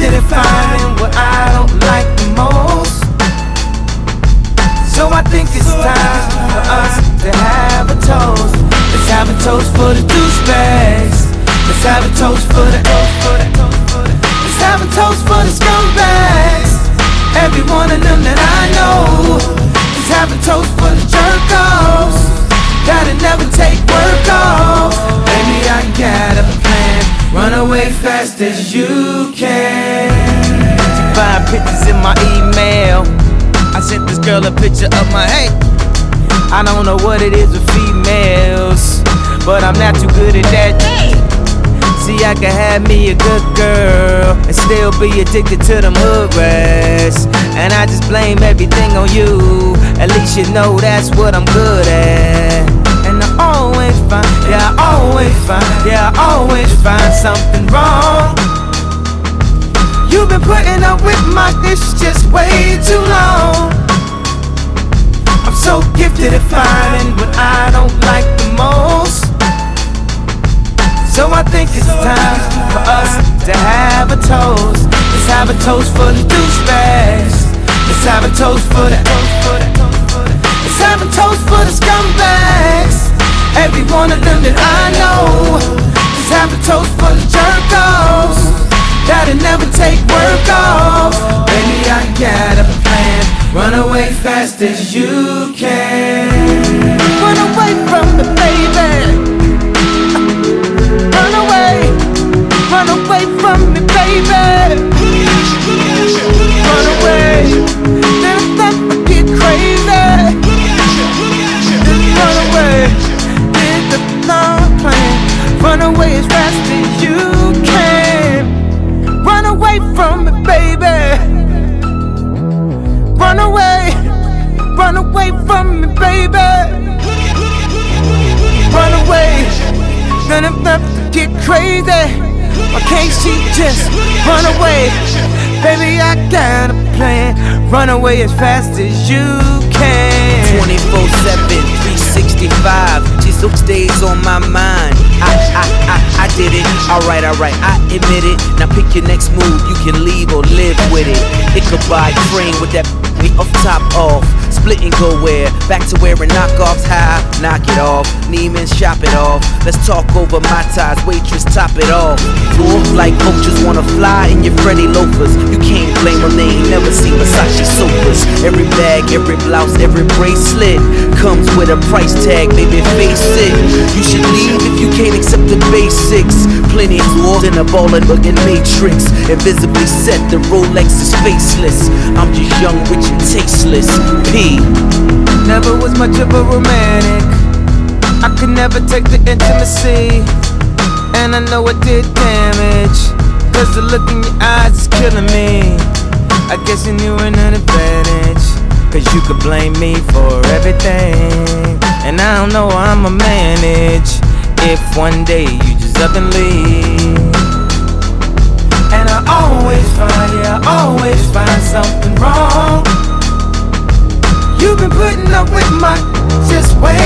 finding what I don't like the most. So I think it's time for us to have a toast. Let's have a toast for the douchebags. As you can. Find pictures in my email. I sent this girl a picture of my hey. I don't know what it is with females, but I'm not too good at that. See, I can have me a good girl and still be addicted to them hood rats. And I just blame everything on you. At least you know that's what I'm good at. And I always find, yeah, I always find, yeah, I always find something wrong. You've been putting up with my dish just way too long. I'm so gifted at finding what I don't like the most. So I think it's time for us to have a toast. Let's have a toast for the douchebags. Let's have a toast for the. Let's have a toast for the scumbags. Every one of as you can. Run away from me, baby. Run away, run away from me, baby. Run away, then I start get crazy. Run away, did the long plan. Run away as baby. Run away, I'm about to get crazy. Why can't she just run away? Baby, I got a plan. Run away as fast as you can. 24 7, 365. She still stays on my mind. I, I, I, I did it. Alright, alright, I admit it. Now pick your next move. You can leave or live with it. It could buy train with that off top off. Split and go where? Back to wearing knockoffs high. Knock it off. Neiman, shop it off. Let's talk over my ties. Waitress, top it off. Floor like coaches wanna fly in your Freddy loafers. You blame they ain't never seen Versace sofas. Every bag, every blouse, every bracelet comes with a price tag, baby, face it. You should leave if you can't accept the basics. Plenty of walls in a ball and looking matrix. Invisibly set, the Rolex is faceless. I'm just young, rich, and tasteless. P. Never was much of a romantic. I could never take the intimacy. And I know it did damage. Cause the look in your eyes is killing me. I guess you knew an advantage. Cause you could blame me for everything. And I don't know how I'ma manage. If one day you just up and leave. And I always find, yeah, I always find something wrong. You've been putting up with my just way